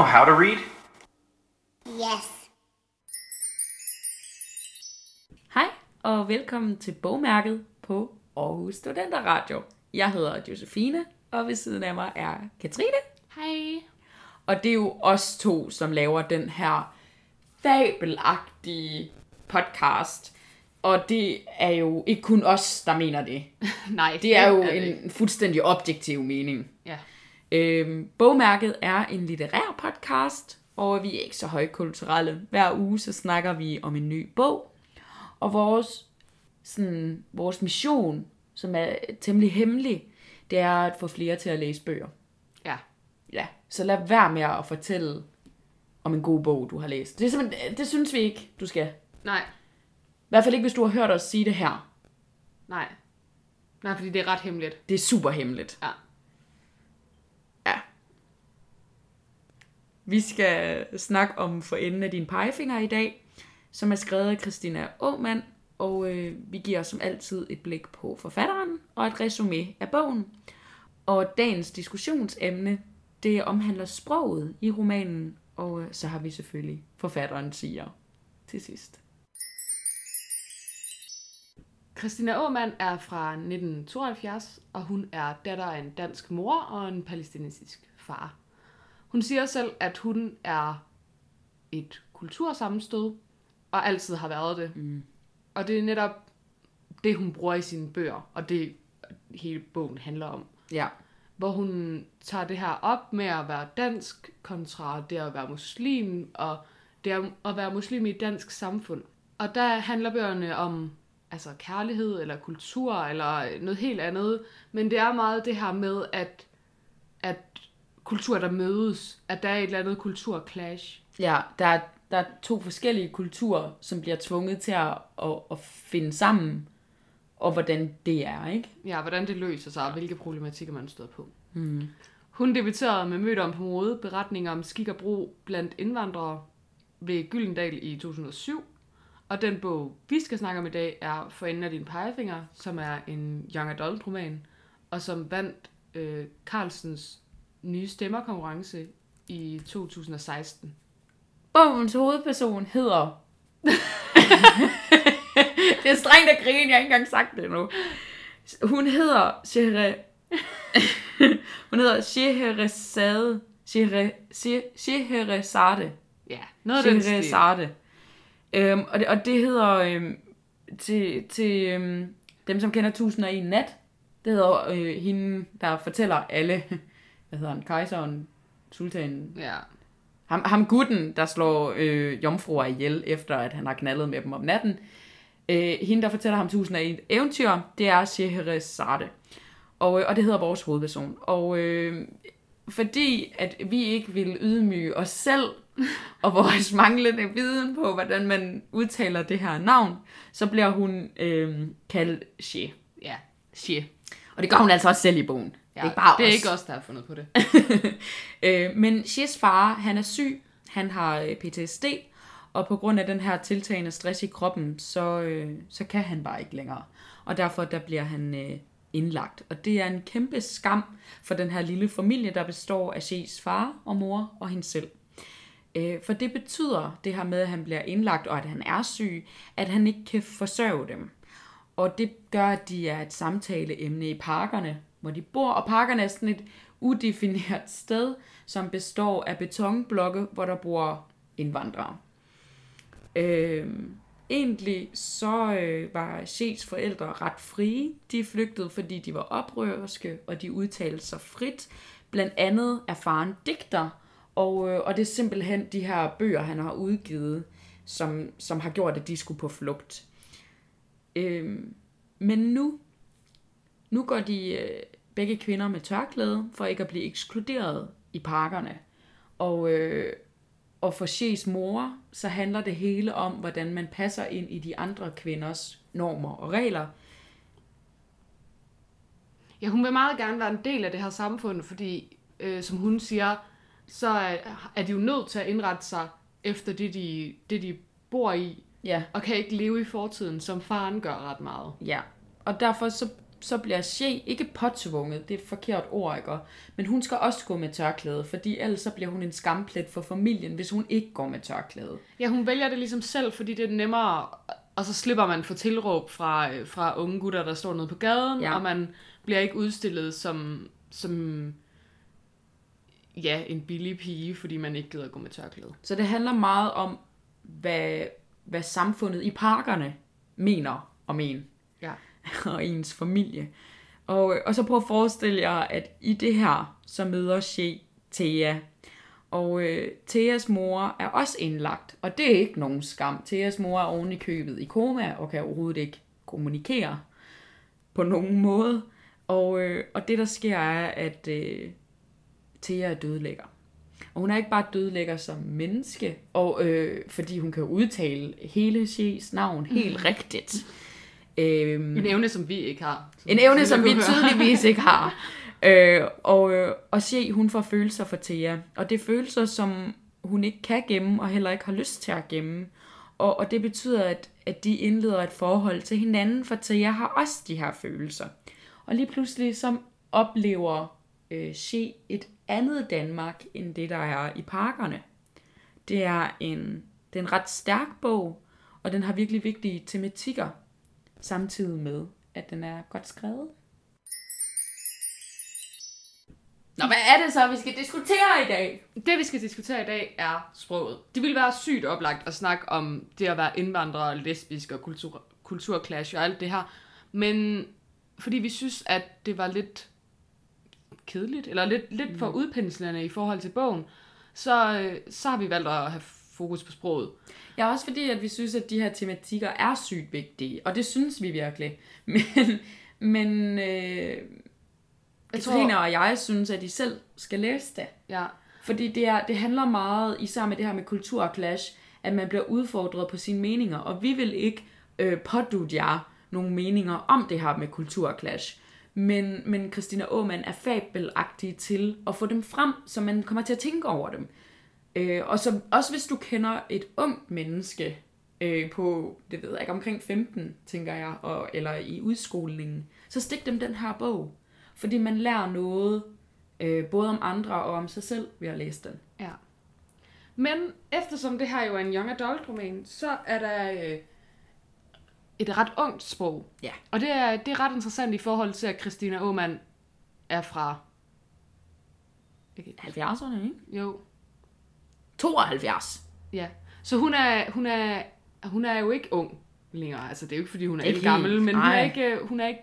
know how to read? Yes. Hej og velkommen til bogmærket på Aarhus Studenter Radio. Jeg hedder Josefine, og ved siden af mig er Katrine. Hej. Og det er jo os to, som laver den her fabelagtige podcast. Og det er jo ikke kun os, der mener det. Nej, Det er jo det en fuldstændig objektiv mening. Øhm, bogmærket er en litterær podcast, og vi er ikke så højkulturelle. Hver uge så snakker vi om en ny bog, og vores, sådan, vores mission, som er temmelig hemmelig, det er at få flere til at læse bøger. Ja. Ja, så lad være med at fortælle om en god bog, du har læst. Det, er simpelthen, det synes vi ikke, du skal. Nej. I hvert fald ikke, hvis du har hørt os sige det her. Nej. Nej, fordi det er ret hemmeligt. Det er super hemmeligt. Ja. Vi skal snakke om For enden af din pegefinger i dag, som er skrevet af Christina Åmand, og øh, vi giver som altid et blik på forfatteren og et resume af bogen. Og dagens diskussionsemne, det omhandler sproget i romanen, og øh, så har vi selvfølgelig forfatteren siger til sidst. Christina Åmand er fra 1972, og hun er datter af en dansk mor og en palæstinensisk far. Hun siger selv, at hun er et kultursammenstød, og altid har været det. Mm. Og det er netop det, hun bruger i sine bøger, og det hele bogen handler om. Ja, hvor hun tager det her op med at være dansk kontra det at være muslim, og det at være muslim i et dansk samfund. Og der handler bøgerne om altså kærlighed eller kultur eller noget helt andet, men det er meget det her med, at, at kultur der mødes, at der er et eller andet kulturclash. ja der, er, der er to forskellige kulturer, som bliver tvunget til at, at, at finde sammen, og hvordan det er, ikke? Ja, hvordan det løser sig, og hvilke problematikker man støder på. Hmm. Hun debuterede med Mødt om på mode, beretninger om skik og brug blandt indvandrere ved Gyldendal i 2007. Og den bog, vi skal snakke om i dag, er For enden af din pegefinger, som er en young adult roman, og som vandt øh, Carlsens nye stemmerkonkurrence i 2016. Bogens hovedperson hedder... det er strengt at grine, jeg har ikke engang sagt det endnu. Hun hedder Shere... Hun hedder Scheherazade. Schehere... Schehe- Scheherazade. Ja, noget af den stil. Øhm, og, det, og det hedder øhm, til, til øhm, dem, som kender 1001 Nat, det hedder øh, hende, der fortæller alle, hvad hedder han, kejseren, sultanen, Ja, ham, ham gutten, der slår øh, jomfruer ihjel, efter at han har knaldet med dem om natten. Øh, hende, der fortæller ham tusind af et eventyr, det er Scheherazade. Og, øh, og det hedder vores hovedperson. Og øh, fordi at vi ikke vil ydmyge os selv og vores manglende viden på, hvordan man udtaler det her navn, så bliver hun øh, kaldt She. ja, shit. Og det gør hun altså også selv i bogen. Ja, det er ikke bare det er os. ikke os, der har fundet på det. øh, men Shies far, han er syg, han har øh, PTSD, og på grund af den her tiltagende stress i kroppen, så, øh, så kan han bare ikke længere. Og derfor der bliver han øh, indlagt. Og det er en kæmpe skam for den her lille familie, der består af Shies far og mor og hende selv. Øh, for det betyder, det her med, at han bliver indlagt, og at han er syg, at han ikke kan forsørge dem. Og det gør, at de er et samtaleemne i parkerne, hvor de bor. Og parkerne er sådan et udefineret sted, som består af betonblokke, hvor der bor indvandrere. Øh, egentlig så øh, var Sheds forældre ret frie. De flygtede, fordi de var oprørske, og de udtalte sig frit. Blandt andet er faren digter, og, øh, og det er simpelthen de her bøger, han har udgivet, som, som har gjort, at de skulle på flugt. Øh, men nu, nu går de øh, begge kvinder med tørklæde, for ikke at blive ekskluderet i parkerne. Og, øh, og for Shes mor, så handler det hele om, hvordan man passer ind i de andre kvinders normer og regler. Ja, hun vil meget gerne være en del af det her samfund, fordi, øh, som hun siger, så er, er de jo nødt til at indrette sig efter det, de, det, de bor i, Ja, og kan ikke leve i fortiden, som faren gør ret meget. ja. Og derfor så så bliver She ikke påtvunget, det er et forkert ord, ikke? Men hun skal også gå med tørklæde, fordi ellers så bliver hun en skamplet for familien, hvis hun ikke går med tørklæde. Ja, hun vælger det ligesom selv, fordi det er nemmere, og så slipper man for tilråb fra, øh, fra unge gutter, der står nede på gaden, Ja. og man bliver ikke udstillet som, som ja, en billig pige, fordi man ikke gider gå med tørklæde. Så det handler meget om, hvad, hvad samfundet i parkerne mener om en. Ja. og ens familie. Og, og så prøv at forestille jer, at i det her, så møder She Thea. Og øh, Theas mor er også indlagt, og det er ikke nogen skam. Theas mor er oven i købet i koma, og kan overhovedet ikke kommunikere på nogen måde. Og, øh, og det der sker er, at øh, Thea er dødlægger. Og hun er ikke bare dødlægger som menneske, og, øh, fordi hun kan udtale hele Shes navn helt rigtigt. Øhm, En evne, som vi ikke har. en evne, som vi tydeligvis ikke har. Øh, og, øh, og se, hun får følelser for Thea. Og det er følelser, som hun ikke kan gemme, og heller ikke har lyst til at gemme. Og, og det betyder, at, at de indleder et forhold til hinanden, for Thea har også de her følelser. Og lige pludselig så oplever øh, She et andet Danmark, end det, der er i parkerne. Det er en, det er en ret stærk bog, og den har virkelig vigtige tematikker, samtidig med, at den er godt skrevet. Nå, hvad er det så, vi skal diskutere i dag? Det, vi skal diskutere i dag, er sproget. Det ville være sygt oplagt at snakke om det at være indvandrer, lesbisk og kultur, kulturclash og alt det her. Men fordi vi synes, at det var lidt kedeligt, eller lidt, lidt for udpenslende i forhold til bogen, så, øh, så har vi valgt at have fokus på sproget. Ja, også fordi, at vi synes, at de her tematikker er sygt vigtige, og det synes vi virkelig. Men, men øh, Katrine og jeg synes, at I selv skal læse det. Ja, Fordi det, er, det handler meget, især med det her med kultur og clash, at man bliver udfordret på sine meninger, og vi vil ikke øh, pådute jer nogle meninger om det her med kultur og clash. Men, men Christina Aumann er fabelagtig til at få dem frem, så man kommer til at tænke over dem. Øh, og så, også hvis du kender et ungt menneske øh, på, det ved jeg ikke, omkring 15, tænker jeg, og, eller i udskolingen, så stik dem den her bog. Fordi man lærer noget, øh, både om andre og om sig selv ved at læse den. ja. Men eftersom det her jo er en young adult roman, så er der øh, et ret ungt sprog. Ja. Og det er, det er ret interessant i forhold til, at Christina Aumann er fra... Jeg kan ikke- 70'erne, ikke? Jo, 72. ja. Så hun er, hun er, hun er jo ikke ung længere. Altså, det er jo ikke, fordi hun er Ikke gammel, men hun er, ikke, øh, hun er ikke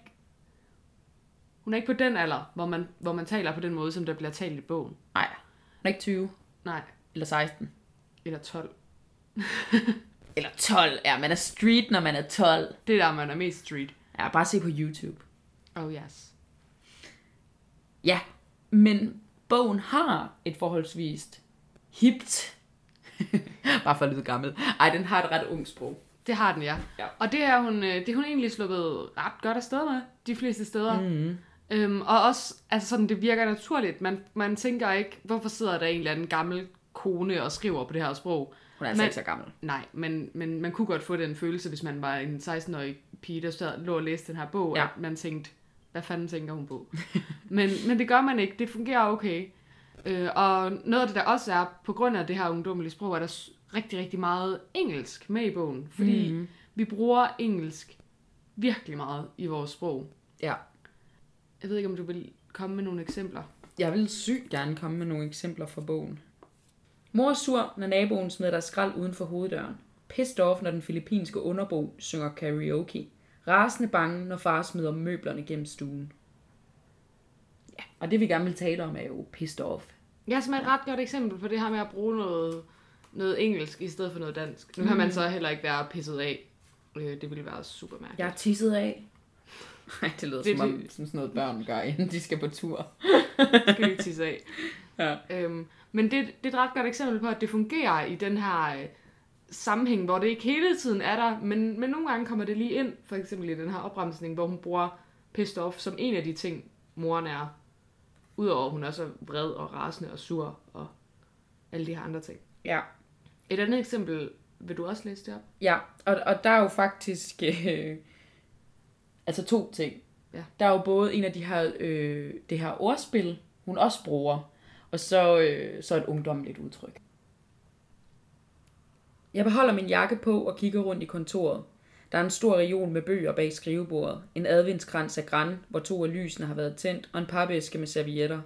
hun er ikke på den alder, hvor man, hvor man taler på den måde, som der bliver talt i bogen. Nej, hun er ikke 20. Nej, Eller 16. eller 12. Eller 12. Ja, man er street, når man er 12. Det er der, man er mest street. Ja, bare se på YouTube. Oh yes. Ja, men bogen har et forholdsvist hipt. bare for at lyde gammel. Ej, den har et ret ung sprog. Det har den, ja. Ja. Og det er hun, øh, det er hun egentlig sluppet ret godt afsted med, de fleste steder. Mhm. Mm. Øhm, og også, altså sådan, det virker naturligt. Man, man tænker ikke, hvorfor sidder der en eller anden gammel kone og skriver på det her sprog. Hun er altså Men- ikke så gammel. Nej, men, men man kunne godt få den følelse, hvis man var en 16-årig pige, der stod, lå og læste den her bog, ja. at man tænkte, hvad fanden tænker hun på? men, men det gør man ikke. Det fungerer okay. Øh, og noget af det, der også er, på grund af det her ungdommelige sprog, er der rigtig, rigtig meget engelsk med i bogen. Fordi mm. vi bruger engelsk virkelig meget i vores sprog. Ja. Jeg ved ikke, om du vil komme med nogle eksempler. Jeg vil sygt gerne komme med nogle eksempler fra bogen. Mor er sur, når naboen smider der skrald uden for hoveddøren. Pissed off, når den filippinske underbo synger karaoke. Rasende bange, når far smider møblerne gennem stuen. Ja, og det vi gerne vil tale om er jo pissed off. Jeg er simpelthen et ret godt eksempel på det her med at bruge noget, noget engelsk i stedet for noget dansk. Nu kan man så heller ikke være pisset af. Øh, Det ville være super mærkeligt. Jeg er tisset af. Nej, det lyder Det- som, om, som sådan noget børn gør, inden de skal på tur. skal ikke tisse af. Ja. Øhm, men det, det er et ret godt eksempel på, at det fungerer i den her øh, sammenhæng, hvor det ikke hele tiden er der, men, men nogle gange kommer det lige ind, for eksempel i den her opremsning, hvor hun bruger pissed off som en af de ting, moren er. Udover at hun også er vred og rasende og sur og alle de her andre ting. Ja. Et andet eksempel, vil du også læse det op? Ja, og, og der er jo faktisk øh, altså to ting. Ja. Der er jo både en af de her, øh, det her ordspil, hun også bruger, og så, øh, så et ungdomligt udtryk. Jeg beholder min jakke på og kigger rundt i kontoret. Der er en stor reol med bøger bag skrivebordet, en adventskrans af græn, hvor to af lysene har været tændt, og en papæske med servietter.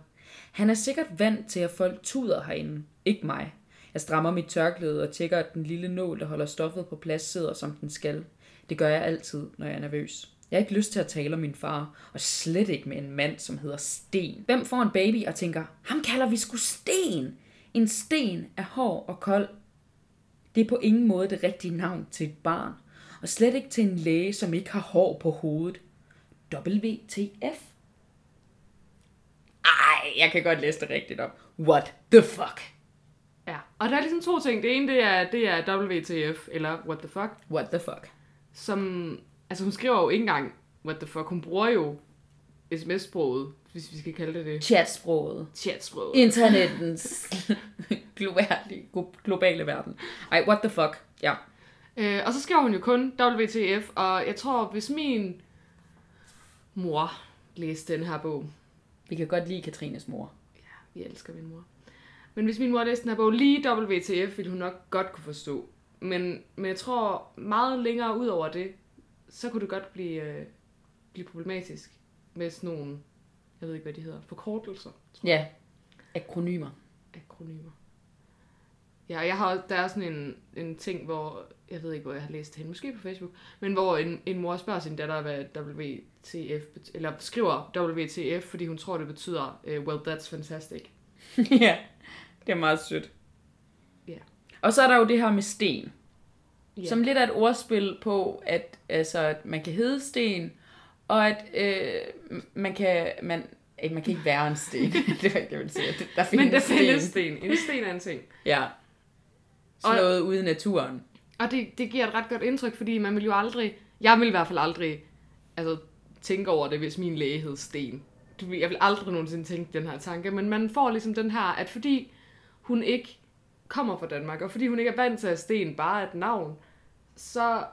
Han er sikkert vant til, at folk tuder herinde. Ikke mig. Jeg strammer mit tørklæde og tjekker, at den lille nål, der holder stoffet på plads, sidder som den skal. Det gør jeg altid, når jeg er nervøs. Jeg har ikke lyst til at tale om min far, og slet ikke med en mand, som hedder Sten. Hvem får en baby og tænker, ham kalder vi sgu Sten? En sten er hård og kold. Det er på ingen måde det rigtige navn til et barn, og slet ikke til en læge, som ikke har hår på hovedet. WTF? Ej, jeg kan godt læse det rigtigt op. What the fuck? Ja, og der er ligesom to ting. Det ene, det er, det er WTF, eller what the fuck, What the fuck? som... Altså, hun skriver jo ikke engang what the fuck. Hun bruger jo sms-sproget, hvis vi skal kalde det det. Chatsproget. Chatsproget. Internettens globale, globale verden. Ej, what the fuck? Ja. Øh, og så skriver hun jo kun WTF, og jeg tror, hvis min mor læste den her bog, Vi kan godt lide Katrines mor. vi elsker min mor, men hvis min mor læste den her bog, lige WTF ville hun nok godt kunne forstå. Men, men jeg tror, meget længere ud over det, så kunne det godt blive, øh, blive problematisk med sådan nogle, jeg ved ikke, hvad de hedder, forkortelser, tror Ja. Akronymer. jeg, akronymer. Ja, og jeg har, der er sådan en, en ting, hvor, jeg ved ikke, hvor jeg har læst det hen, måske på Facebook, men hvor en, en mor spørger sin datter, hvad WTF, bet- eller skriver WTF, fordi hun tror, det betyder, uh, well, that's fantastic. ja, det er meget sødt. Ja. Og så er der jo det her med sten. Ja. Som lidt af et ordspil på, at, altså, at man kan hedde sten, og at øh, man kan... Man, man kan ikke være en sten. det var ikke, jeg vil sige. Der findes Men der sten. findes sten. En sten er en ting. Ja. Sådan Og- ude i naturen. Og det, det giver et ret godt indtryk, fordi man vil jo aldrig, jeg vil i hvert fald aldrig, altså tænke over det, hvis min læge hed Sten. Jeg vil aldrig nogensinde tænke den her tanke, men man får ligesom den her, at fordi hun ikke kommer fra Danmark, og fordi hun ikke er vant til, at Sten bare er et navn, så,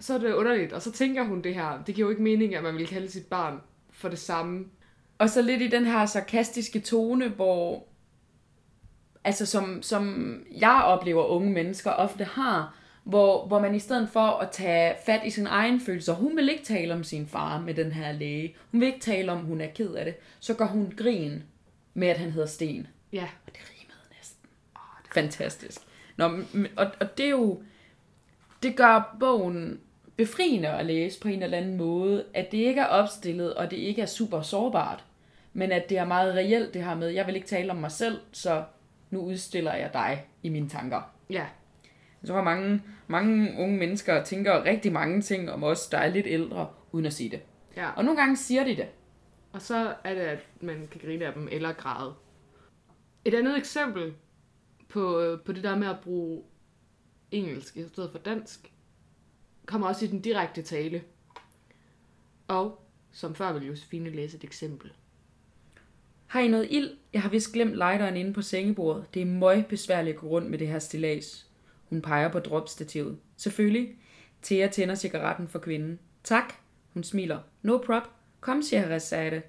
så er det underligt, og så tænker hun det her. Det giver jo ikke mening, at man vil kalde sit barn for det samme. Og så lidt i den her sarkastiske tone, hvor altså som, som jeg oplever unge mennesker ofte har, hvor, hvor man i stedet for at tage fat i sin egen følelser, hun vil ikke tale om sin far med den her læge, hun vil ikke tale om, hun er ked af det, så går hun grin med, at han hedder Sten. Ja, Og det rimede næsten. Fantastisk. Nå, men- og, og det er jo, det gør bogen befriende at læse på en eller anden måde, at det ikke er opstillet, og det ikke er super sårbart, men at det er meget reelt det her med, jeg vil ikke tale om mig selv, så nu udstiller jeg dig i mine tanker. ja, Jeg tror, mange, mange unge mennesker tænker rigtig mange ting om os, der er lidt ældre, uden at sige det. ja. Og nogle gange siger de det. Og så er det, at man kan grine af dem eller græde. Et andet eksempel på, på det der med at bruge engelsk i stedet for dansk, kommer også i den direkte tale. Og som før vil Josefine læse et eksempel. Har I noget ild? Jeg har vist glemt lighteren inde på sengebordet. Det er møg besværligt at gå rundt med det her stilas. Hun peger på dropstativet. Selvfølgelig. Thea tænder cigaretten for kvinden. Tak. Hun smiler. No prop. Kom, siger Resate.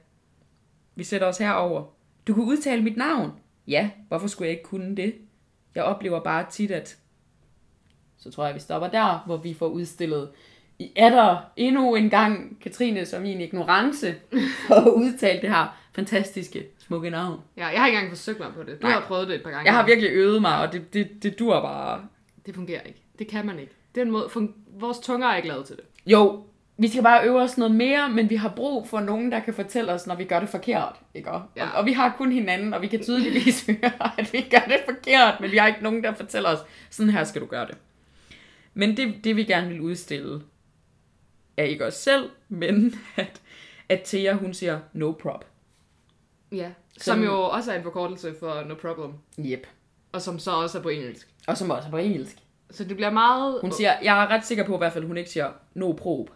Vi sætter os herover. Du kunne udtale mit navn. Ja, hvorfor skulle jeg ikke kunne det? Jeg oplever bare tit, at... Så tror jeg, vi stopper der, hvor vi får udstillet i etter endnu en gang Katrine som min ignorance for at udtale det her fantastiske, smukke navn. Ja, jeg har ikke engang forsøgt mig på det. Du Nej. har prøvet det et par gange. Jeg har virkelig øvet mig, og det, det, det dur bare. Det fungerer ikke. Det kan man ikke. Den måde, fun- vores tunger er ikke lavet til det. Jo, vi skal bare øve os noget mere, men vi har brug for nogen, der kan fortælle os, når vi gør det forkert. Ikke? Og, Ja. og vi har kun hinanden, og vi kan tydeligvis høre, at vi gør det forkert, men vi har ikke nogen, der fortæller os, sådan her skal du gøre det. Men det, det vi gerne vil udstille, er ikke os selv, men at, at Thea, hun siger no prop. Ja. Som, Som- jo også er en forkortelse for no problem. Yep. Og som så også er på engelsk. Og som også er på engelsk. Så det bliver meget... Hun siger, jeg er ret sikker på i hvert fald, hun ikke siger no prob.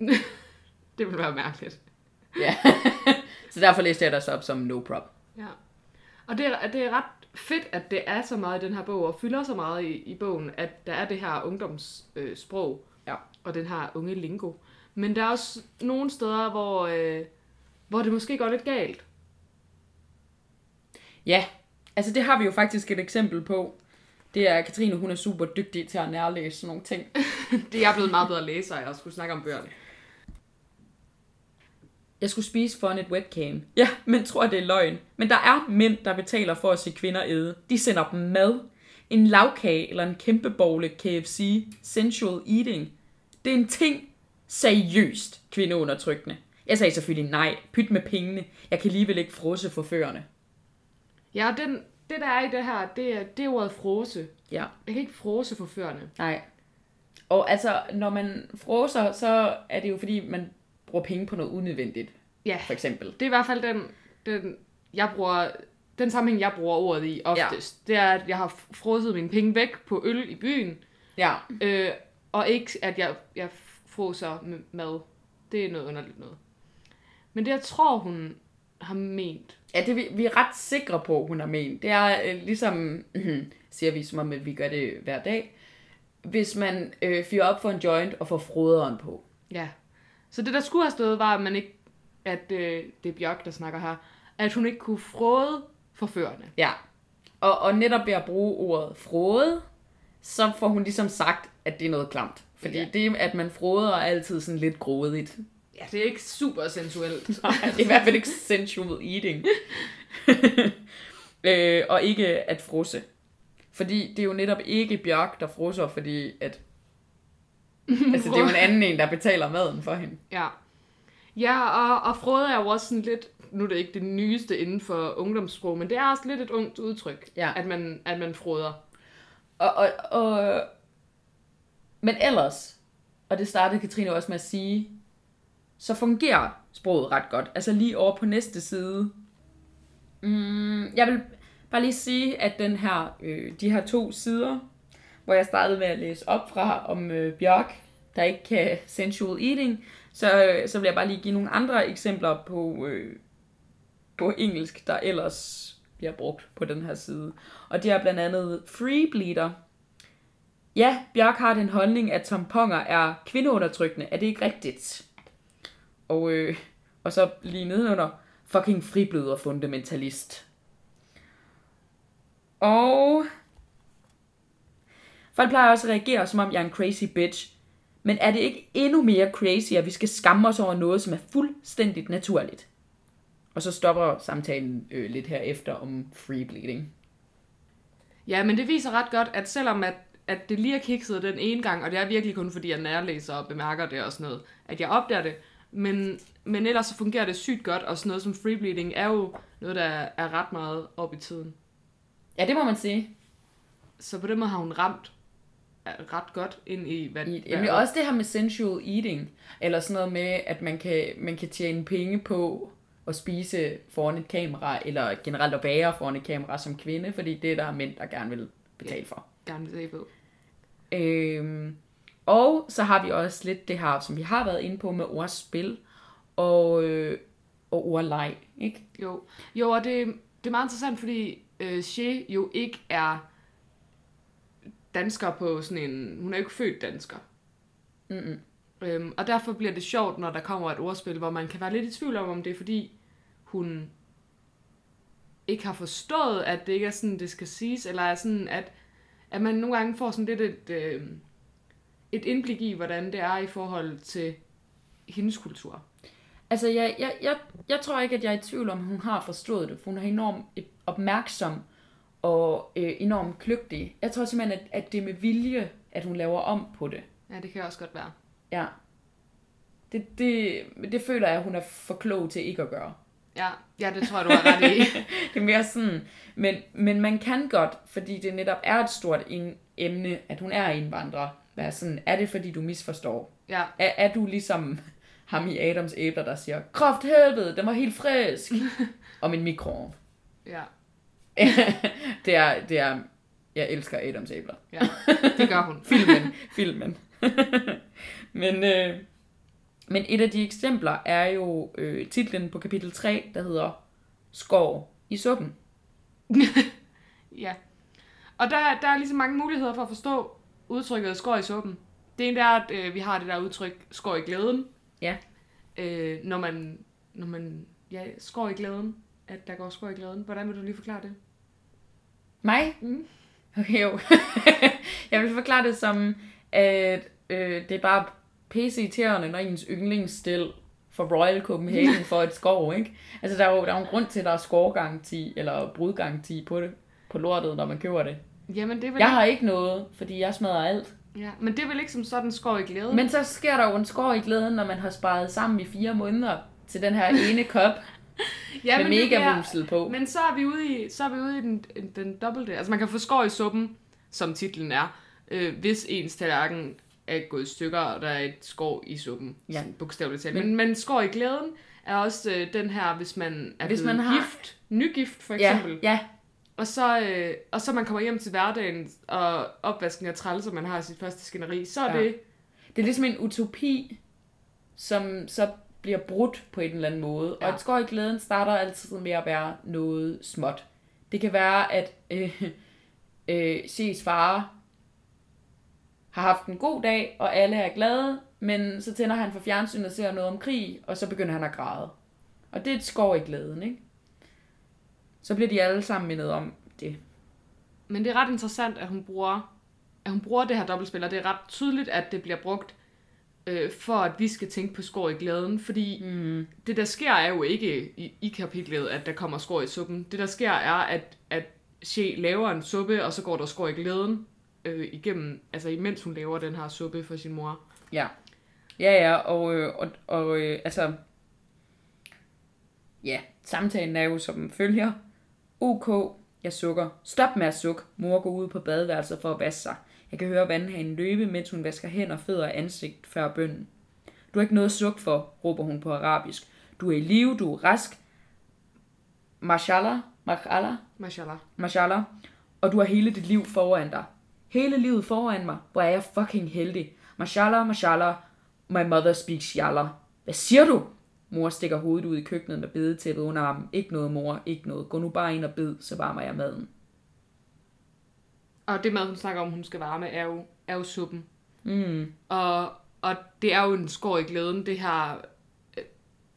Det vil være mærkeligt. Ja. så derfor læste jeg det så op som no prop. Ja. Og det er, det er ret fedt, at det er så meget i den her bog, og fylder så meget i, i bogen, at der er det her ungdomssprog, øh, Ja. og den her unge lingo. Men der er også nogle steder, hvor, øh, hvor det måske går lidt galt. Ja, altså det har vi jo faktisk et eksempel på. Det er, at Katrine, hun er super dygtig til at nærlæse sådan nogle ting. Det er jeg blevet meget bedre læser, jeg skulle snakke om bøgerne. Jeg skulle spise foran et webcam. Ja, men tror, det er løgn. Men der er mænd, der betaler for at se kvinder æde. De sender dem mad. En lavkage eller en kæmpe bogle KFC. Sensual eating. Det er en ting. Seriøst kvindeundertrykkende. Jeg sagde selvfølgelig nej. Pyt med pengene. Jeg kan alligevel ikke frose forførende. Ja, den, det der er i det her, det er, det er ordet frose. Ja. Jeg kan ikke frose forførende. Nej. Og altså, når man froser, så er det jo fordi, man bruger penge på noget unødvendigt, Ja, for eksempel. det er i hvert fald den, den jeg bruger, den sammenhæng, jeg bruger ordet i oftest. Ja. Det er, at jeg har frosset mine penge væk på øl i byen, Ja. øh, og ikke, at jeg, jeg froser med mad. Det er noget underligt noget. Men det, jeg tror, hun har ment, Ja, det vi, vi er ret sikre på, hun har ment. Det er øh, ligesom, siger vi som om, at vi gør det hver dag, hvis man øh, fyrer op for en joint og får froderen på. Ja. Så det, der skulle have stået, var, at man ikke, at øh, det er Bjørk, der snakker her, at hun ikke kunne frode forførende. Ja. Og, og netop ved at bruge ordet frode, så får hun ligesom sagt, at det er noget klamt. Fordi ja. det, at man froder, er altid sådan lidt grådigt. Ja, det er ikke super sensuelt. Nej, det er i hvert fald ikke sensual eating. øh, og ikke at frose. Fordi det er jo netop ikke Bjørk, der frosser, fordi at... altså, det er jo en anden en, der betaler maden for hende. Ja. Ja, og, og frode er jo også sådan lidt, nu er det ikke det nyeste inden for ungdomssprog, men det er også lidt et ungt udtryk, Ja. at, man, at man froder. Og, og, og... Men ellers, og det startede Katrine også med at sige, så fungerer sproget ret godt. Altså lige over på næste side. Mm, jeg vil bare lige sige, at den her, øh, de her to sider, hvor jeg startede med at læse op fra om øh, Bjørk, der ikke kan sensual eating, så, øh, så vil jeg bare lige give nogle andre eksempler på, øh, på engelsk, der ellers bliver brugt på den her side. Og det er blandt andet free bleeder. Ja, Bjørk har den holdning, at tamponer er kvindeundertrykkende. Er det ikke rigtigt? Og, øh, og så lige nedenunder, fucking fribløder fundamentalist. Og folk plejer også at reagere, som om jeg er en crazy bitch. Men er det ikke endnu mere crazy, at vi skal skamme os over noget, som er fuldstændigt naturligt? Og så stopper samtalen øh, lidt herefter om free bleeding. Ja, men det viser ret godt, at selvom at, at det lige er kikset den ene gang, og det er virkelig kun fordi, jeg nærlæser og bemærker det og sådan noget, at jeg opdager det, men, men ellers så fungerer det sygt godt, og sådan noget som free bleeding er jo noget, der er ret meget op i tiden. Ja, det må man sige. Så på den måde har hun ramt ret godt ind i, hvad, I, hvad jamen, også det her med sensual eating, eller sådan noget med, at man kan, man kan tjene penge på at spise foran et kamera, eller generelt at være foran et kamera som kvinde, fordi det er der mænd, der gerne vil betale for. gerne vil se på. Øhm, og så har vi også lidt det her, som vi har været inde på med ordspil og, øh, og ordleg, ikke? Jo, jo og det, det er meget interessant, fordi øh, She jo ikke er dansker på sådan en... Hun er jo ikke født dansker. Mm-mm. Øhm, og derfor bliver det sjovt, når der kommer et ordspil, hvor man kan være lidt i tvivl om, om det er fordi, hun ikke har forstået, at det ikke er sådan, det skal siges, eller er sådan, at, at man nogle gange får sådan lidt et, øh, et indblik i, hvordan det er i forhold til hendes kultur. Altså, jeg, jeg, jeg, jeg tror ikke, at jeg er i tvivl om, at hun har forstået det, for hun er enormt opmærksom og øh, enormt kløgtig. Jeg tror simpelthen, at, at det er med vilje, at hun laver om på det. Ja, det kan også godt være. Ja. Det, det, det føler jeg, at hun er for klog til ikke at gøre. Ja, ja det tror jeg, du har ret i. Det er mere sådan, men, men man kan godt, fordi det netop er et stort en- emne, at hun er indvandrer, være sådan, er det fordi du misforstår? Ja, Er, er du ligesom ham i Adams æbler, der siger, kraft helvede, den var helt frisk, om en mikro. ja, det er, det er, jeg elsker Adams æbler. ja. Det gør hun. Filmen, filmen. men, øh, men et af de eksempler er jo øh, titlen på kapitel 3, der hedder Skår i suppen. Ja. Og der, der er ligesom mange muligheder for at forstå udtrykket skår i suppen. Det er, at øh, vi har det der udtryk skår i glæden, Ja. Øh, når man, når man ja, skår i glæden, at der går skår i glæden. Hvordan vil du lige forklare det? Mig? Mm. Okay, jo. jeg vil forklare det som, at øh, det er bare pisse irriterende, når ens yndlingsstil for Royal Copenhagen for et skov, ikke? Altså, der er jo, der er jo en grund til, at der er skovgaranti eller brudgaranti på det, på lortet, når man køber det. Jamen, det vel Jeg har ikke noget, fordi jeg smadrer alt. ikke, ja, men det vel ikke som sådan skår i glæde? Men så sker der jo en skår i glæden, når man har sparet sammen i fire måneder til den her ene kop ja, med mega musel på. Men så er vi ude i, så er vi ude i den, den dobbelte. Altså man kan få skår i suppen, som titlen er, øh, hvis ens tallerken er gået i stykker, og der er et skår i suppen. Ja. Bogstaveligt talt. Men- Men, skår i glæden er også øh, den her, hvis man er Hvis man har- gift, nygift for Ja, eksempel. ja, Og, så, øh, og så man kommer hjem til hverdagen, og opvasken er træls, og man har sit første skænderi, så er Ja. det... det er ligesom en utopi, som så bliver brudt på en eller anden måde. Ja. Og et skår i glæden starter altid med at være noget småt. Det kan være, at øh, øh, Cs far har haft en god dag, og alle er glade, men så tænder han for fjernsynet og ser noget om krig, og så begynder han at græde. Og det er et skår i glæden, ikke? Så bliver de alle sammen mindet om det. Men det er ret interessant, at hun bruger, at hun bruger det her dobbeltspil, og det er ret tydeligt, at det bliver brugt øh, for, at vi skal tænke på skår i glæden, fordi mm. det, der sker, er jo ikke i, i kapitlet, at der kommer skår i suppen. Det, der sker, er, at, at She laver en suppe, og så går der skår i glæden øh, igennem, altså imens hun laver den her suppe for sin mor. Ja. Ja, ja, og, øh, og, og øh, altså... Ja, samtalen er jo som følger. OK, jeg sukker. Stop med at sukke. Mor går ud på badeværelset for at vaske sig. Jeg kan høre vandhanen løbe, mens hun vasker hænder, fødder og ansigt før bønnen. Du har ikke noget at sukke for, råber hun på arabisk. Du er i live, du er rask. Mashallah, mashallah, Mashallah. mashallah, og du har hele dit liv foran dig. Hele livet foran mig, hvor er jeg fucking heldig. Mashallah, mashallah, my mother speaks yalla. Hvad siger du? Mor stikker hovedet ud i køkkenet med bedetæppet under armen. Ikke noget, mor, ikke noget. Gå nu bare ind og bed, så varmer jeg maden. Og det mad, hun snakker om, hun skal varme, er jo, er jo suppen. Mm. Og, og det er jo en skår i glæden, det her... øh,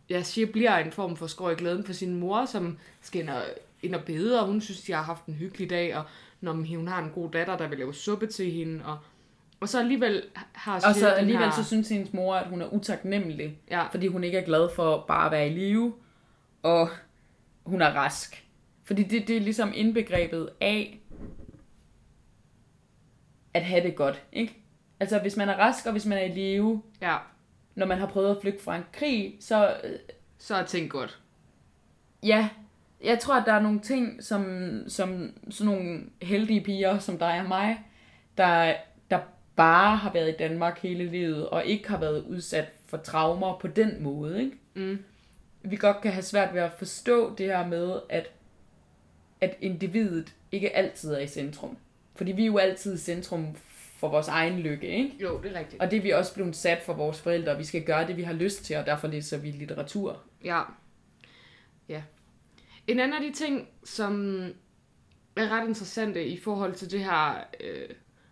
Jeg siger, bliver en form for skår i glæden for sin mor, som skal ind og, ind og bede, og hun synes, de har haft en hyggelig dag, og når hun har en god datter, der vil lave suppe til hende, og, og så alligevel har Og så alligevel her, så synes hendes mor, at hun er utaknemmelig, Ja, fordi hun ikke er glad for bare at være i live, og hun er rask. Fordi det, det er ligesom indbegrebet af at have det godt, ikke? Altså, hvis man er rask, og hvis man er i live, ja, når man har prøvet at flygte fra en krig, så øh, så er ting godt. ja, jeg tror, at der er nogle ting, som, som sådan nogle heldige piger, som dig og mig, der, der bare har været i Danmark hele livet, og ikke har været udsat for traumer på den måde, ikke? Mm. Vi godt kan have svært ved at forstå det her med, at, at individet ikke altid er i centrum. Fordi vi er jo altid i centrum for vores egen lykke, ikke? Jo, det er rigtigt. Og det er vi også blevet sat for vores forældre. Vi skal gøre det, vi har lyst til, og derfor læser vi litteratur. Ja. Ja. En anden af de ting, som er ret interessante i forhold til det her øh,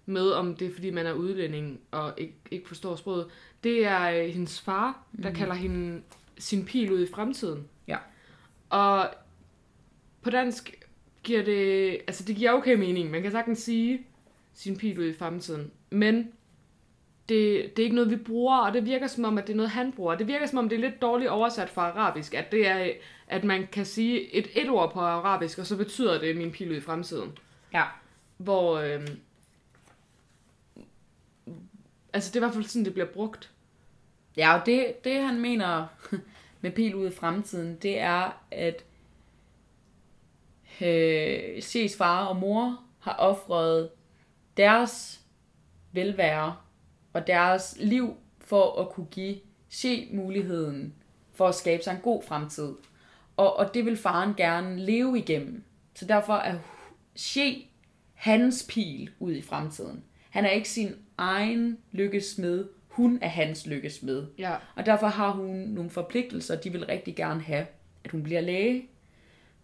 med, om det er fordi man er udlænding og ikke, ikke forstår sproget, det er øh, hendes far, der mm. kalder hende sin pil ud i fremtiden. Ja. Og på dansk giver det, altså det giver okay mening. Man kan sagtens sige sin pil ud i fremtiden. Men det, det er ikke noget, vi bruger, og det virker som om, at det er noget, han bruger. Det virker som om, det er lidt dårligt oversat fra arabisk, at det er, at man kan sige et et ord på arabisk, og så betyder det min pil ud i fremtiden. Ja. Hvor, øh, altså det er i hvert fald sådan, det bliver brugt. Ja, og det, det han mener med pil ud i fremtiden, det er, at øh, Cs far og mor har offret deres velvære og deres liv for at kunne give Se muligheden for at skabe sig en god fremtid. Og, og det vil faren gerne leve igennem. Så derfor er She hans pil ud i fremtiden. Han er ikke sin egen lykkesmed, hun er hans lykkesmed. Ja. Og derfor har hun nogle forpligtelser, de vil rigtig gerne have, at hun bliver læge.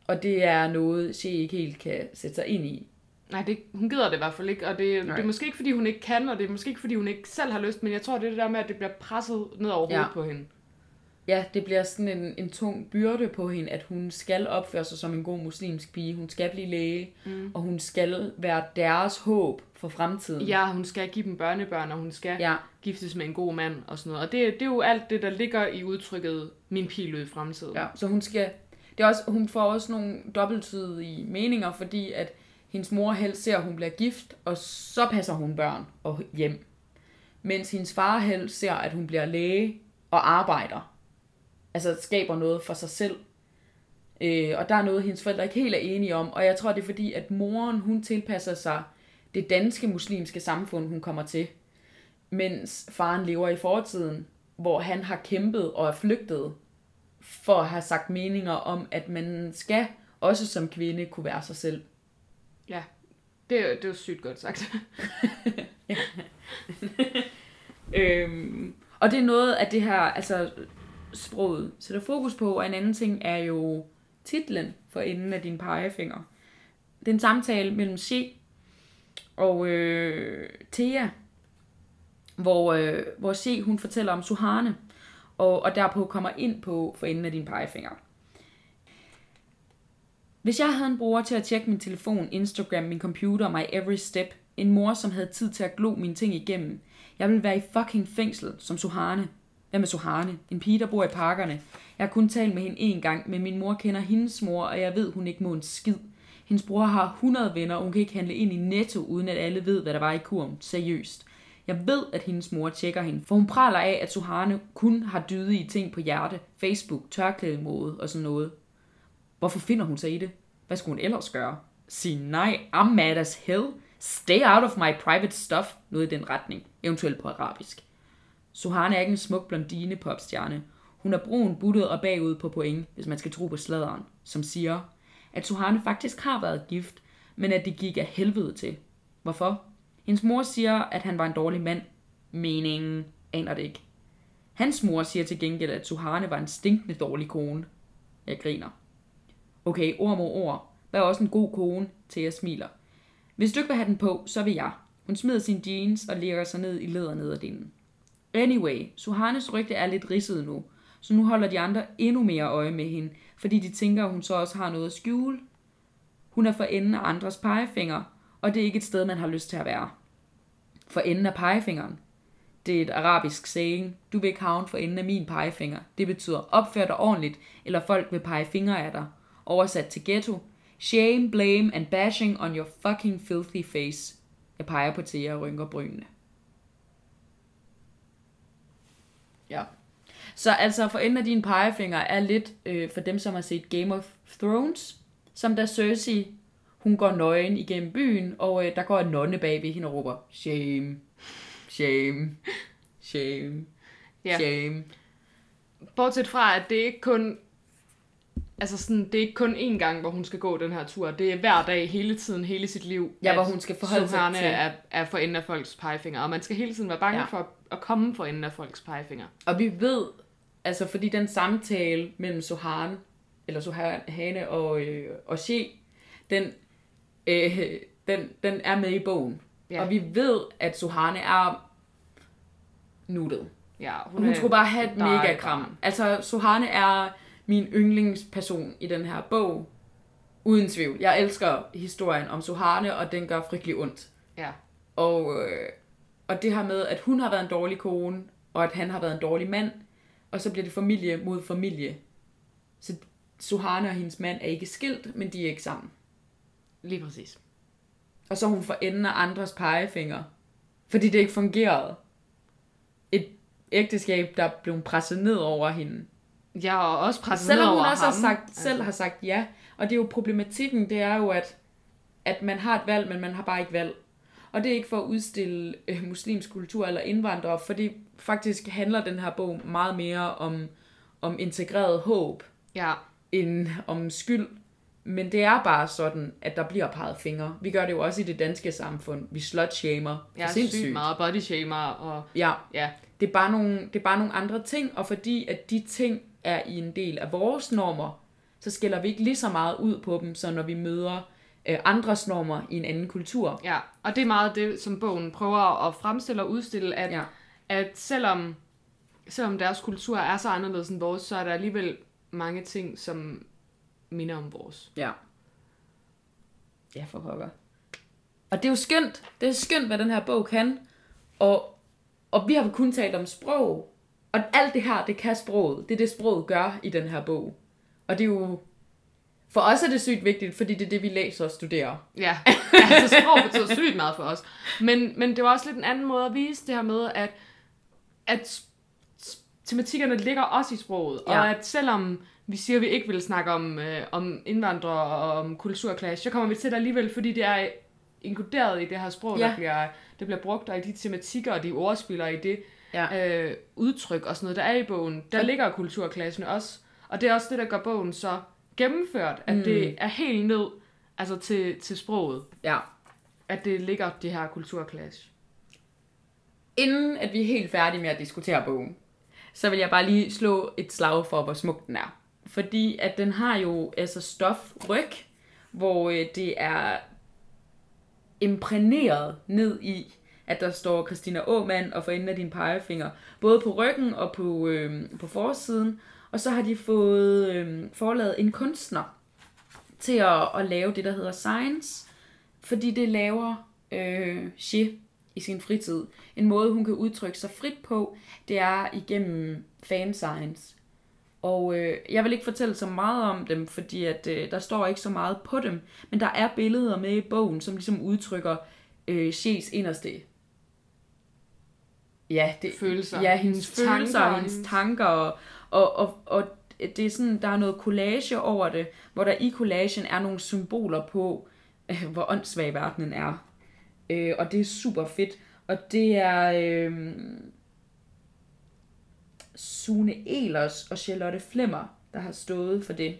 Og det er noget, She ikke helt kan sætte sig ind i. Nej, det, hun gider det i hvert fald ikke, og det, Nej. det er måske ikke, fordi hun ikke kan, og det er måske ikke, fordi hun ikke selv har lyst, men jeg tror, det er det der med, at det bliver presset ned over hovedet Ja. på hende. Ja, det bliver sådan en, en tung byrde på hende, at hun skal opføre sig som en god muslimsk pige. Hun skal blive læge, mm. og hun skal være deres håb for fremtiden. Ja, hun skal give dem børnebørn, og hun skal ja. Giftes med en god mand og sådan noget. Og det, det er jo alt det, der ligger i udtrykket min pil ud i fremtiden. ja. Så hun skal... Det er også, hun får også nogle dobbelttydige meninger, fordi at hendes mor helst ser, at hun bliver gift, og så passer hun børn og hjem. Mens hendes far helst ser, at hun bliver læge og arbejder. Altså skaber noget for sig selv. Øh, og der er noget, hendes forældre ikke helt er enige om. Og jeg tror, det er fordi, at moren, hun tilpasser sig det danske muslimske samfund, hun kommer til. Mens faren lever i fortiden, hvor han har kæmpet og er flygtet for at have sagt meninger om, at man skal også som kvinde kunne være sig selv. ja. Det, er- det er jo sygt godt sagt. Øhm, og det er noget af det her, altså sproget sætter fokus på, og en anden ting er jo titlen for enden af din pegefinger. Det er en samtale mellem She og øh, Thea, hvor, øh, hvor C, hun fortæller om Suhane, og, og derpå kommer ind på for enden af din pegefinger. Hvis jeg havde en bruger til at tjekke min telefon, Instagram, min computer, my every step, en mor, som havde tid til at glo mine ting igennem, jeg ville være i fucking fængsel, som Suhane. Hvad med Suhane? En pige, der bor i parkerne. Jeg har kun talt med hende én gang, men min mor kender hendes mor, og jeg ved, hun ikke må en skid. Hendes bror har 100 venner, og hun kan ikke handle ind i Netto, uden at alle ved, hvad der var i kurven. Seriøst. Jeg ved, at hendes mor tjekker hende, for hun praler af, at Suhane kun har dydige ting på hjerte, Facebook, tørklædemode og sådan noget. Hvorfor finder hun sig i det? Hvad skulle hun ellers gøre? Sige nej, I'm mad as hell. Stay out of my private stuff. Noget i den retning. Eventuelt på arabisk. Suhane er ikke en smuk blondine popstjerne. Hun er brun, buttet og bagud på point, hvis man skal tro på sladeren, som siger, at Suhane faktisk har været gift, men at det gik af helvede til. Hvorfor? Hendes mor siger, at han var en dårlig mand. Meningen aner det ikke. Hans mor siger til gengæld, at Suhane var en stinkende dårlig kone. Jeg griner. Okay, ord mod ord. Vær også en god kone, til jeg smiler. Hvis du ikke vil have den på, så vil jeg. Hun smider sin jeans og lægger sig ned i ledernederdelen. Anyway, Suhanes rygte er lidt ridset nu, så nu holder de andre endnu mere øje med hende, fordi de tænker, at hun så også har noget at skjule. Hun er for enden af andres pegefinger, og det er ikke et sted, man har lyst til at være. For enden af pegefingeren. Det er et arabisk saying. Du vil ikke havne for enden af min pegefinger. Det betyder opfør dig ordentligt, eller folk vil pege fingre af dig. Oversat til ghetto. Shame, blame and bashing on your fucking filthy face. Jeg peger på Thea og rynker brynene. Ja. Så altså for enden af dine pegefinger er lidt øh, for dem, som har set Game of Thrones, som da Cersei, hun går nøgen igennem byen, og øh, der går en nonne bag ved hende og råber, shame, shame, shame, Ja. shame. Bortset fra, at det ikke kun... Altså sådan, det er ikke kun én gang, hvor hun skal gå den her tur. Det er hver dag, hele tiden, hele sit liv. Ja, at hvor hun skal forholde sig til- er, er for enden af folks pegefinger. Og man skal hele tiden være bange Ja. for at komme for enden af folks pegefinger. Og vi ved, altså fordi den samtale mellem Sohan, eller Sohane og, øh, og She, den, øh, den, den er med i bogen. Ja. Og vi ved, at Sohane er nuttet. Ja, Og hun skulle bare have et mega kram. Altså, Sohane er min yndlingsperson i den her bog. Uden tvivl. Jeg elsker historien om Sohane, og den gør frygtelig ondt. Ja. Og, øh, og det her med, at hun har været en dårlig kone, og at han har været en dårlig mand, og så bliver det familie mod familie. Så Suhane og hendes mand er ikke skilt, men de er ikke sammen. Lige præcis. Og så hun for enden af andres pegefinger, fordi det ikke fungerede. Et ægteskab, der blev presset ned over hende. Jeg har også presset Selvom ned hun over også ham. har sagt, selv har sagt ja. Og det er jo problematikken, det er jo, at, at man har et valg, men man har bare ikke valg. Og det er ikke for at udstille øh, muslimsk kultur eller indvandrere, fordi faktisk handler den her bog meget mere om, om integreret håb, Ja, end om skyld. Men det er bare sådan, at der bliver peget fingre. Vi gør det jo også i det danske samfund. Vi slutshamer. er sindssygt. sygt meget body shamer, og Ja, ja, det er, bare nogle, det er bare nogle andre ting, og fordi at de ting er i en del af vores normer, så skiller vi ikke lige så meget ud på dem, så når vi møder øh, andres normer i en anden kultur. Ja, og det er meget det, som bogen prøver at fremstille og udstille, at, Ja. At selvom, selvom deres kultur er så anderledes end vores, så er der alligevel mange ting, som minder om vores. Ja. Ja, for pokker. Og det er jo skønt. Det er skønt, hvad den her bog kan. Og, og vi har kun talt om sprog. Og alt det her, det kan sproget. Det er det, sproget gør i den her bog. Og det er jo... For os er det sygt vigtigt, fordi det er det, vi læser og studerer. Ja, altså sprog betyder sygt meget for os. Men, men det var også lidt en anden måde at vise det her med, at, at tematikkerne ligger også i sproget. Ja. Ja. Og at selvom vi siger, at vi ikke vil snakke om, øh, om indvandrere og om kulturklasse, så kommer vi til det alligevel, fordi det er inkluderet i det her sprog, ja. Ja. der, bliver, der bliver brugt, og i de tematikker og de ordspil og i det Ja. øh, udtryk og sådan noget, der er i bogen, der Og- ligger kulturklassen også. Og det er også det, der gør bogen så gennemført, at mm. det er helt ned altså til, til sproget, Ja. at det ligger det her kulturklasse. Inden at vi er helt færdige med at diskutere bogen, så vil jeg bare lige slå et slag for, hvor smuk den er. Fordi at den har jo altså stofryg, hvor øh, det er imprægneret ned i, at der står Christina Åmand og for enden af din pegefinger, både på ryggen og på, øh, på forsiden. Og så har de fået øh, forladet en kunstner til at, at lave det, der hedder science, fordi det laver øh, Xie i sin fritid. En måde, hun kan udtrykke sig frit på, det er igennem fanscience. Og øh, jeg vil ikke fortælle så meget om dem, fordi at, øh, der står ikke så meget på dem, men der er billeder med i bogen, som ligesom udtrykker øh, Xies inderste. Ja, det, Følelser. Ja, hendes, Hendes følelser tanker hendes- tanker. Og, og, og, og det er sådan, der er noget collage over det, hvor der i collagen er nogle symboler på, øh, hvor åndssvag verdenen er. Øh, og det er super fedt. Og det er øh, Sune Elers og Charlotte Flemmer, der har stået for det.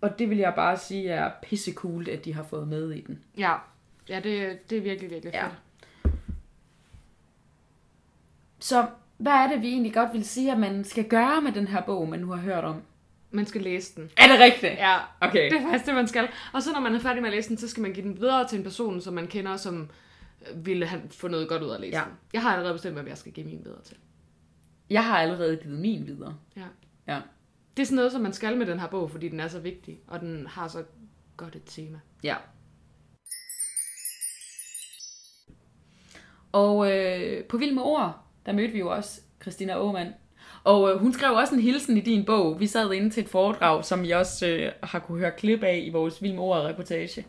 Og det vil jeg bare sige er pissecool, at de har fået med i den. Ja, ja det, det er virkelig, virkelig Ja. fedt. Så hvad er det, vi egentlig godt vil sige, at man skal gøre med den her bog, man nu har hørt om? Man skal læse den. Er det rigtigt? Ja, Okay. det er faktisk det, man skal. Og så når man er færdig med at læse den, så skal man give den videre til en person, som man kender, som øh, ville have få noget godt ud af at læse Ja. den. Jeg har allerede bestemt, hvad jeg skal give min videre til. Jeg har allerede givet min videre. Ja. Ja. Det er sådan noget, som man skal med den her bog, fordi den er så vigtig, og den har så godt et tema. Ja. Og øh, på Vild med Ord, der mødte vi jo også Christina Åmand. Og øh, hun skrev også en hilsen i din bog. Vi sad inde til et foredrag, som I også øh, har kunne høre klip af i vores Vild med Ord-reportage.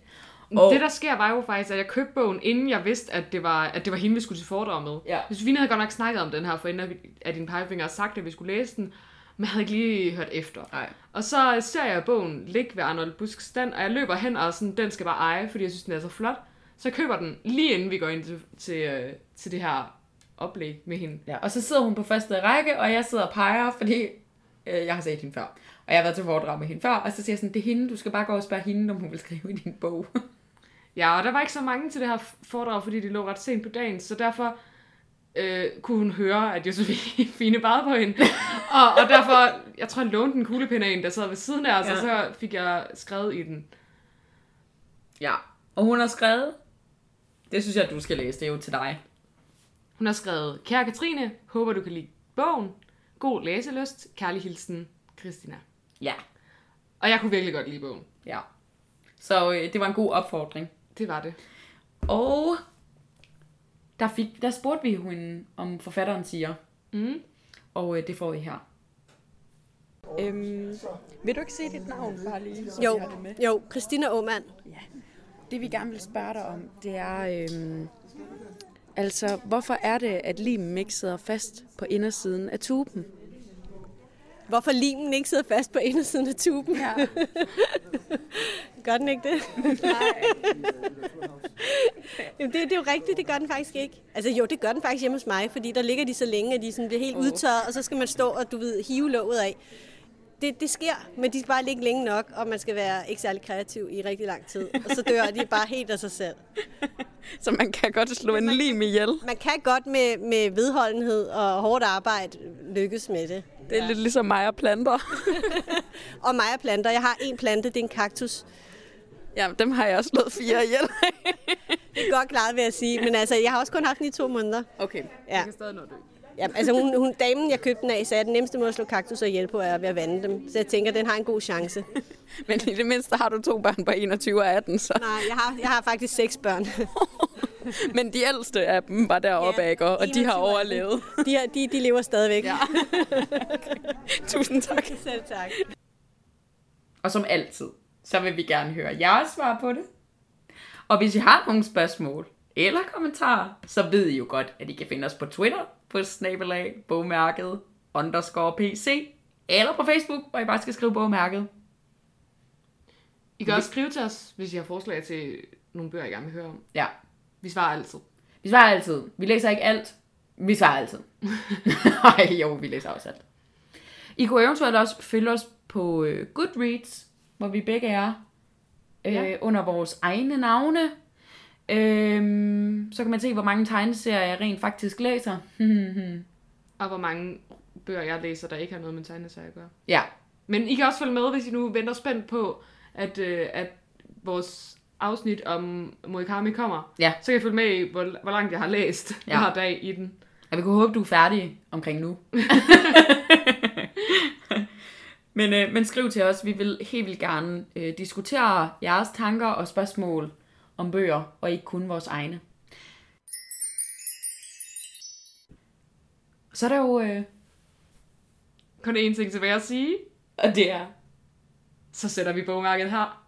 Og... Det, der sker, var jo faktisk, at jeg købte bogen, inden jeg vidste, at det var, at det var hende, vi skulle til foredrag med. Ja. Hvis vi havde godt nok snakket om den her, for inden af din pegefinger og sagt, at vi skulle læse den, men jeg havde ikke lige hørt efter. Nej. Og så ser jeg bogen ligge ved Arnold Busks stand, og jeg løber hen og sådan, den skal bare eje, fordi jeg synes, den er så flot. Så jeg køber den lige inden vi går ind til, til, øh, til det her oplæg med hende. Ja, og så sidder hun på første række, og jeg sidder og peger, fordi øh, jeg har set hende før. Og jeg har været til foredrag med hende før, og så siger jeg sådan, det er hende, du skal bare gå og spørge hende, om hun vil skrive i din bog. Ja, og der var ikke så mange til det her foredrag, fordi de lå ret sent på dagen, så derfor øh, kunne hun høre, at Josefine bad på hende. og, og derfor, jeg tror, jeg lånte en kuglepen af en, der sad ved siden af os, ja. og så fik jeg skrevet i den. ja. Og hun har skrevet, det synes jeg, du skal læse, det er jo til dig. Hun har skrevet, Kære Katrine, håber du kan lide bogen. God læselyst. Kærlig hilsen, Christina. Ja. Og jeg kunne virkelig godt lide bogen. Ja. Så øh, det var en god opfordring. Det var det. Og der, fik, der spurgte vi hende, om forfatteren siger. Mm. Og øh, det får I her. Øhm, vil du ikke se dit navn bare lige? så Jo, vi har det med? jo, Christina Aumand. Det vi gerne vil spørge dig om, det er, øhm, altså, hvorfor er det, at limen ikke sidder fast på indersiden af tuben? Hvorfor limen ikke sidder fast på indersiden af tuben? Ja. Gør den ikke det? Jamen, det, det er jo rigtigt, det gør den faktisk ikke. Altså jo, det gør den faktisk hjemme hos mig, fordi der ligger de så længe, at de sådan bliver helt udtørret, og så skal man stå og du ved, hive låget af. Det, det sker, men de skal bare ligge længe nok, og man skal være ikke særlig kreativ i rigtig lang tid. Og så dør de bare helt af sig selv. Så man kan godt slå en lim ihjel. Man kan godt med, med vedholdenhed og hårdt arbejde lykkes med det. Det er ja. lidt ligesom mig og planter. Og mig og planter. Jeg har en plante, det er en kaktus. Ja, dem har jeg også slået fire ihjel. Det er godt klaret, vil jeg sige. Men altså, jeg har også kun haft den i to måneder. Okay. Ja. kan stadig nå dø. Ja, altså hun, hun, damen, jeg købte den af, sagde, at den nemmeste måde at slå kaktus og hjælpe på er ved at vande dem. Så jeg tænker, at den har en god chance. Men i det mindste har du to børn på 21 og 18, så. Nej, jeg har, jeg har faktisk seks børn. Men de ældste af dem var deroppe, Ja, ikke? Og de 21 har overlevet. De, har- de, de lever stadigvæk. Ja. Tusind tak. Selv tak. Og som altid, så vil vi gerne høre jeres svar på det. Og hvis I har nogle spørgsmål eller kommentarer, så ved I jo godt, at I kan finde os på Twitter på snabelag bogmærket underscore pc, eller på Facebook, hvor I bare skal skrive bogmærket. I kan også skrive til os, hvis I har forslag til nogle bøger, I gerne vil høre om. Ja, Vi svarer altid. vi svarer altid. Vi læser ikke alt. Vi svarer altid. Nej, jo, vi læser også alt. I kunne eventuelt også følge os på øh, Goodreads, hvor vi begge er, øh, Ja. under vores egne navne. Øhm, så kan man se, hvor mange tegneserier jeg rent faktisk læser. Og hvor mange bøger, jeg læser, der ikke har noget med tegneserier at gøre. ja, Men I kan også følge med, hvis I nu venter spændt på, at, øh, at vores afsnit om Morikami kommer. Ja. Så kan I følge med i, hvor, hvor langt jeg har læst ja. hver dag i den. jeg vil kunne håbe, du er færdig omkring nu. men, øh, men skriv til os. Vi vil helt vildt gerne øh, diskutere jeres tanker og spørgsmål om bøger, og ikke kun vores egne. Så er der jo... Øh, Kun én ting tilbage at sige, og det er... så sætter vi bogmærket her.